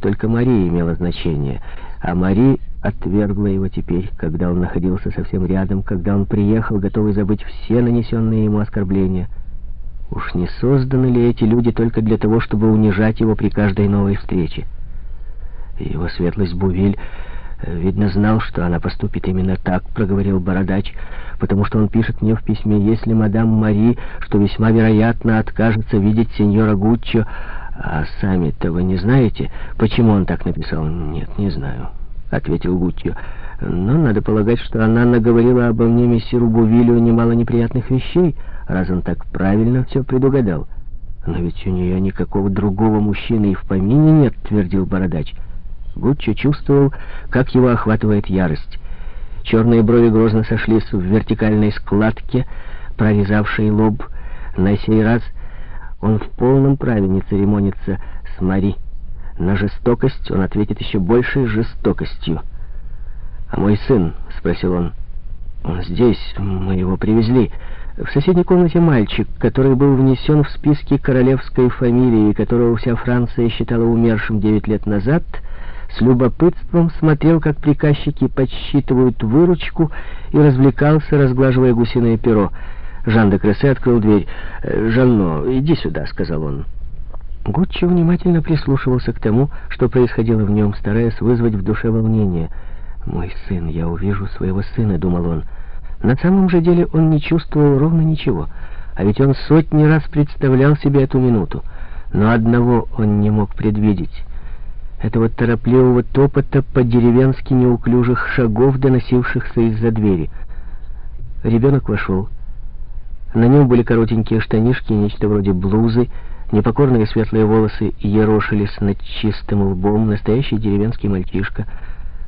только Мария имела значение, а Мари отвергла его теперь, когда он находился совсем рядом, когда он приехал, готовый забыть все нанесенные ему оскорбления. Уж не созданы ли эти люди только для того, чтобы унижать его при каждой новой встрече? Его светлость Бувиль, э, видно, знал, что она поступит именно так, проговорил Бородач, потому что он пишет мне в письме, если мадам Мари, что весьма вероятно, откажется видеть сеньора Гуччо, а сами-то вы не знаете, почему он так написал? Нет, не знаю, ответил Гуччо. Но надо полагать, что она наговорила обо мне мессиру Бувилю немало неприятных вещей, раз он так правильно все предугадал. Но ведь у нее никакого другого мужчины и в помине нет, твердил Бородач. Гуччо чувствовал, как его охватывает ярость. Черные брови грозно сошлись в вертикальной складке, прорезавшей лоб. На сей раз он в полном праве не церемонится с Мари. На жестокость он ответит еще большей жестокостью. «А мой сын?» — спросил он. «Он здесь, мы его привезли. В соседней комнате мальчик, который был внесен в списки королевской фамилии, которого вся Франция считала умершим девять лет назад, с любопытством смотрел, как приказчики подсчитывают выручку и развлекался, разглаживая гусиное перо. Жан де Крессе открыл дверь. «Э, «Жанно, иди сюда», — сказал он. Гуччо внимательно прислушивался к тому, что происходило в нем, стараясь вызвать в душе волнение. «Мой сын, я увижу своего сына», — думал он. На самом же деле он не чувствовал ровно ничего, а ведь он сотни раз представлял себе эту минуту. Но одного он не мог предвидеть. Этого торопливого топота по-деревенски неуклюжих шагов, доносившихся из-за двери. Ребенок вошел. На нем были коротенькие штанишки, нечто вроде блузы, непокорные светлые волосы ерошились над чистым лбом, настоящий деревенский мальчишка.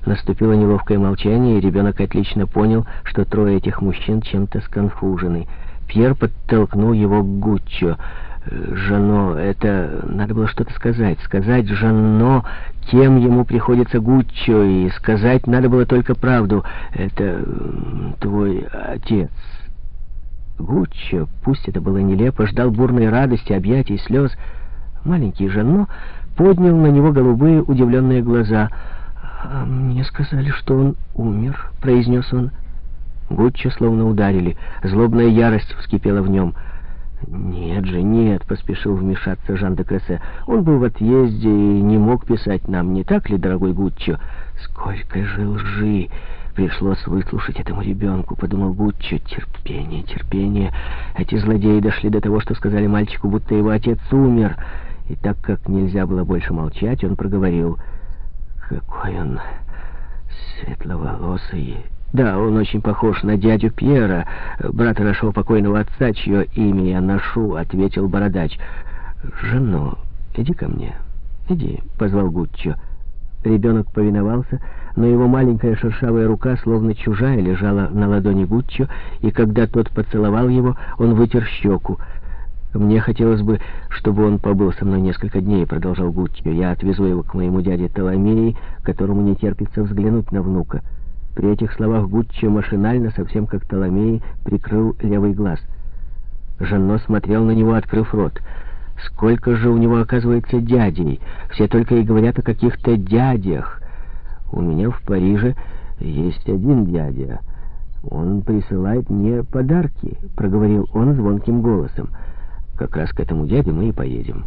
Наступило неловкое молчание, и ребенок отлично понял, что трое этих мужчин чем-то сконфужены. Пьер подтолкнул его к Гуччо. Жано, это надо было что-то сказать. Сказать Жано, кем ему приходится Гуччо, и сказать надо было только правду. Это твой отец. Гуччо, пусть это было нелепо, ждал бурной радости, объятий, слез. Маленький Жанно поднял на него голубые удивленные глаза. «А мне сказали, что он умер», — произнес он. Гуччо словно ударили. Злобная ярость вскипела в нем. «Нет же, нет», — поспешил вмешаться Жан де Крессе. «Он был в отъезде и не мог писать нам, не так ли, дорогой Гуччо? Сколько же лжи!» Пришлось выслушать этому ребенку, подумал Гуччо. Терпение, терпение. Эти злодеи дошли до того, что сказали мальчику, будто его отец умер. И так как нельзя было больше молчать, он проговорил. Какой он светловолосый. Да, он очень похож на дядю Пьера, брата нашего покойного отца, чье имя я ношу, ответил бородач. Жено, иди ко мне. Иди, позвал Гуччо. Ребенок повиновался, но его маленькая шершавая рука, словно чужая, лежала на ладони Гуччо, и когда тот поцеловал его, он вытер щеку. «Мне хотелось бы, чтобы он побыл со мной несколько дней», — продолжал Гуччо. «Я отвезу его к моему дяде Толомеи, которому не терпится взглянуть на внука». При этих словах Гуччо машинально, совсем как Толомей, прикрыл левый глаз. Жанно смотрел на него, открыв рот. Сколько же у него, оказывается, дядей? Все только и говорят о каких-то дядях. У меня в Париже есть один дядя. Он присылает мне подарки, проговорил он звонким голосом. Как раз к этому дяде мы и поедем.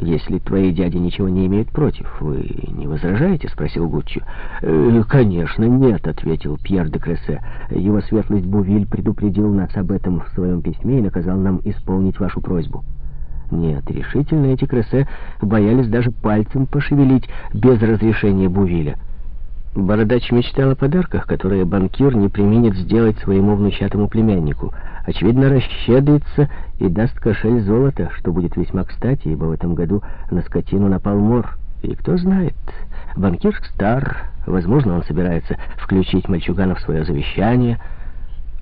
«Если твои дяди ничего не имеют против, вы не возражаете?» — спросил Гуччо. «Э, «Конечно, нет», — ответил Пьер де Крессе. «Его светлость Бувиль предупредил нас об этом в своем письме и наказал нам исполнить вашу просьбу». Нет, решительно эти Крессе боялись даже пальцем пошевелить без разрешения Бувиля. Бородач мечтал о подарках, которые банкир не применит сделать своему внучатому племяннику. Очевидно, расщедрится и даст кошель золота, что будет весьма кстати, ибо в этом году на скотину напал мор. И кто знает, банкир стар, возможно, он собирается включить мальчугана в свое завещание,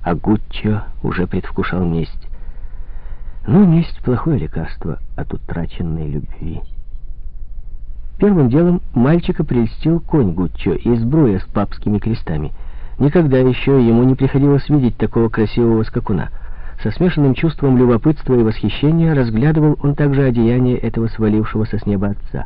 а Гуччо уже предвкушал месть. Ну, месть — плохое лекарство от утраченной любви. Первым делом мальчика прельстил конь Гуччо из бруя с папскими крестами. Никогда еще ему не приходилось видеть такого красивого скакуна. Со смешанным чувством любопытства и восхищения разглядывал он также одеяние этого свалившегося с неба отца.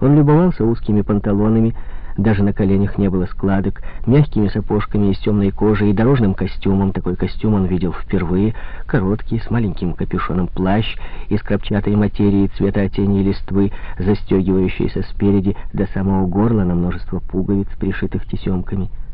Он любовался узкими панталонами, даже на коленях не было складок, мягкими сапожками из темной кожи и дорожным костюмом. Такой костюм он видел впервые. Короткий, с маленьким капюшоном плащ из крапчатой материи цвета тени листвы, застегивающийся спереди до самого горла на множество пуговиц, пришитых тесемками.